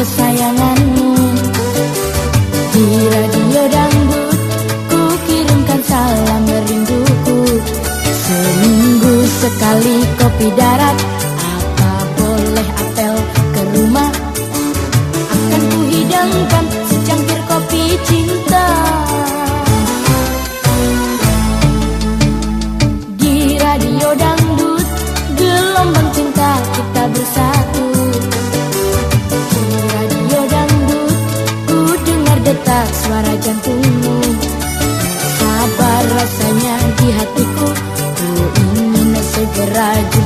kesayanganmu. Di radio dangdut ku kirimkan salam rinduku Seminggu sekali kopi darat berdetak suara jantungmu. Sabar rasanya di hatiku? Ku ingin segera jumpa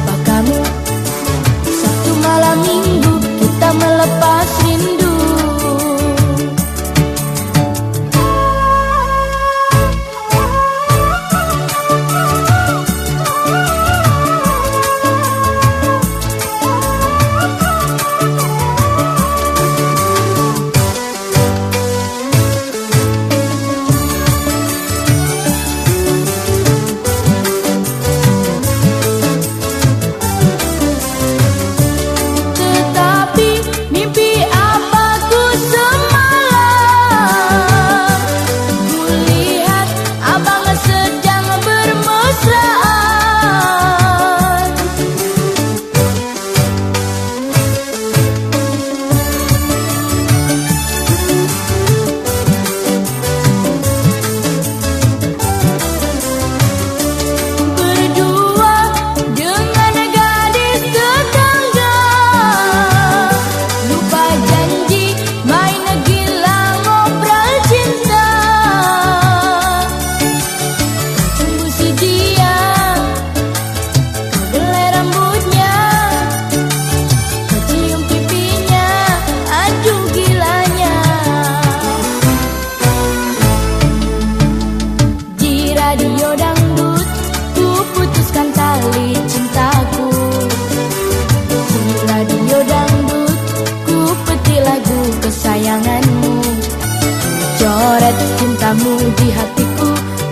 kamu di hatiku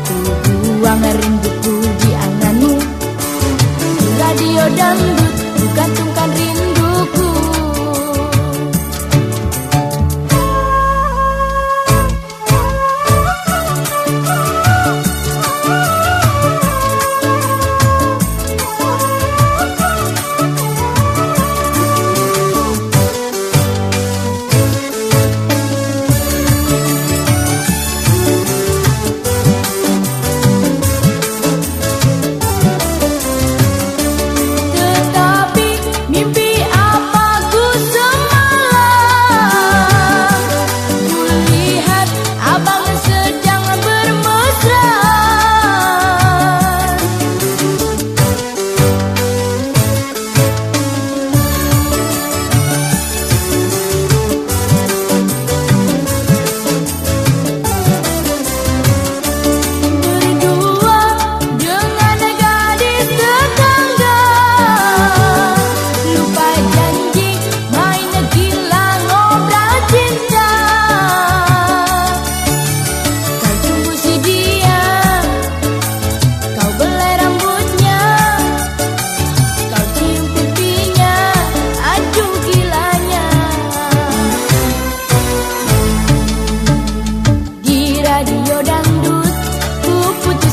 Ku buang rinduku di anganmu. Radio dangdut bukan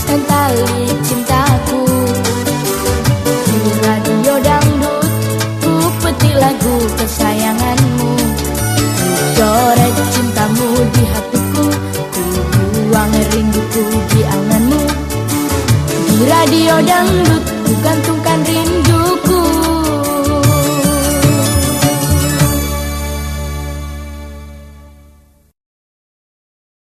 ikatkan tali cintaku Di radio dangdut ku petik lagu kesayanganmu. Ku coret cintamu di hatiku Ku buang rinduku di anganmu. Di radio dangdut